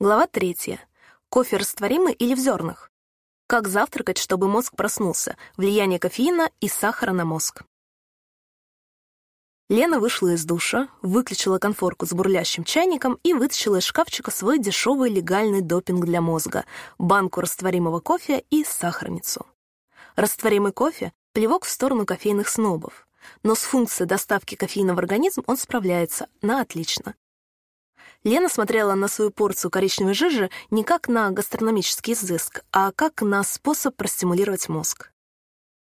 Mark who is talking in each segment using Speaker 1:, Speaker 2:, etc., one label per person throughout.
Speaker 1: Глава третья. Кофе растворимый или в зернах? Как завтракать, чтобы мозг проснулся? Влияние кофеина и сахара на мозг. Лена вышла из душа, выключила конфорку с бурлящим чайником и вытащила из шкафчика свой дешевый легальный допинг для мозга — банку растворимого кофе и сахарницу. Растворимый кофе — плевок в сторону кофейных снобов. Но с функцией доставки кофеина в организм он справляется на отлично. Лена смотрела на свою порцию коричневой жижи не как на гастрономический изыск, а как на способ простимулировать мозг.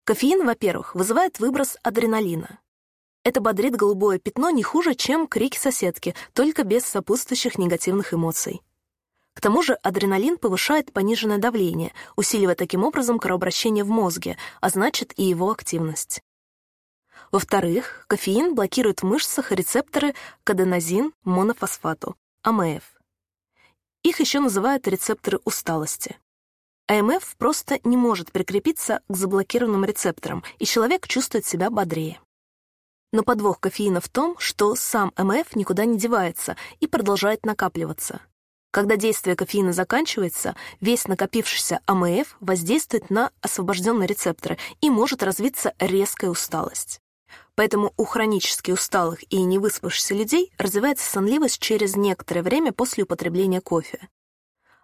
Speaker 1: Кофеин, во-первых, вызывает выброс адреналина. Это бодрит голубое пятно не хуже, чем крики соседки, только без сопутствующих негативных эмоций. К тому же адреналин повышает пониженное давление, усиливая таким образом кровообращение в мозге, а значит и его активность. Во-вторых, кофеин блокирует в мышцах рецепторы к аденозин-монофосфату, АМФ. Их еще называют рецепторы усталости. АМФ просто не может прикрепиться к заблокированным рецепторам, и человек чувствует себя бодрее. Но подвох кофеина в том, что сам АМФ никуда не девается и продолжает накапливаться. Когда действие кофеина заканчивается, весь накопившийся АМФ воздействует на освобожденные рецепторы и может развиться резкая усталость. Поэтому у хронически усталых и невыспавшихся людей развивается сонливость через некоторое время после употребления кофе.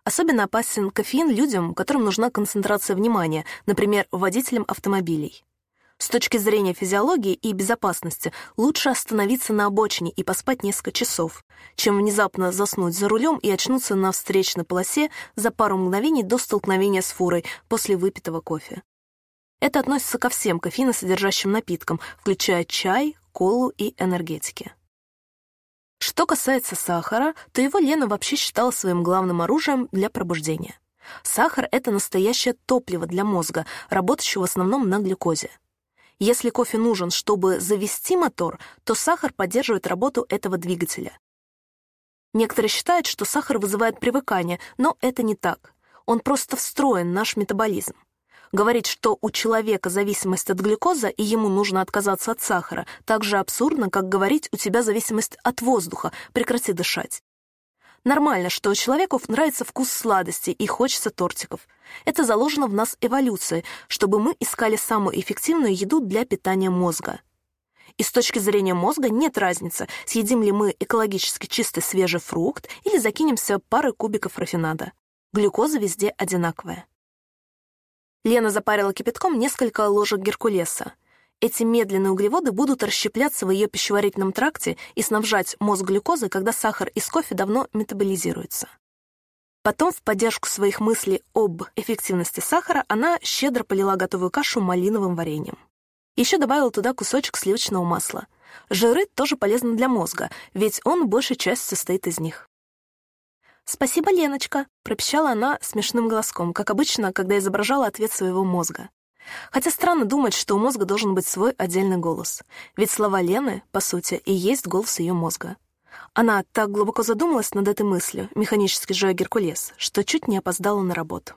Speaker 1: Особенно опасен кофеин людям, которым нужна концентрация внимания, например, водителям автомобилей. С точки зрения физиологии и безопасности лучше остановиться на обочине и поспать несколько часов, чем внезапно заснуть за рулем и очнуться на встречной полосе за пару мгновений до столкновения с фурой после выпитого кофе. Это относится ко всем кофеиносодержащим напиткам, включая чай, колу и энергетики. Что касается сахара, то его Лена вообще считала своим главным оружием для пробуждения. Сахар — это настоящее топливо для мозга, работающего в основном на глюкозе. Если кофе нужен, чтобы завести мотор, то сахар поддерживает работу этого двигателя. Некоторые считают, что сахар вызывает привыкание, но это не так. Он просто встроен в наш метаболизм. Говорить, что у человека зависимость от глюкоза и ему нужно отказаться от сахара, так же абсурдно, как говорить, у тебя зависимость от воздуха, прекрати дышать. Нормально, что человеку нравится вкус сладости и хочется тортиков. Это заложено в нас эволюцией, чтобы мы искали самую эффективную еду для питания мозга. И с точки зрения мозга нет разницы, съедим ли мы экологически чистый свежий фрукт или закинемся парой кубиков рафинада. Глюкоза везде одинаковая. Лена запарила кипятком несколько ложек геркулеса. Эти медленные углеводы будут расщепляться в ее пищеварительном тракте и снабжать мозг глюкозой, когда сахар из кофе давно метаболизируется. Потом, в поддержку своих мыслей об эффективности сахара, она щедро полила готовую кашу малиновым вареньем. Еще добавила туда кусочек сливочного масла. Жиры тоже полезны для мозга, ведь он большей частью состоит из них. «Спасибо, Леночка», — пропищала она смешным голоском, как обычно, когда изображала ответ своего мозга. Хотя странно думать, что у мозга должен быть свой отдельный голос. Ведь слова Лены, по сути, и есть голос ее мозга. Она так глубоко задумалась над этой мыслью, механически жуя Геркулес, что чуть не опоздала на работу.